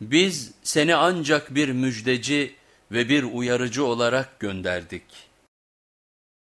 Biz seni ancak bir müjdeci ve bir uyarıcı olarak gönderdik.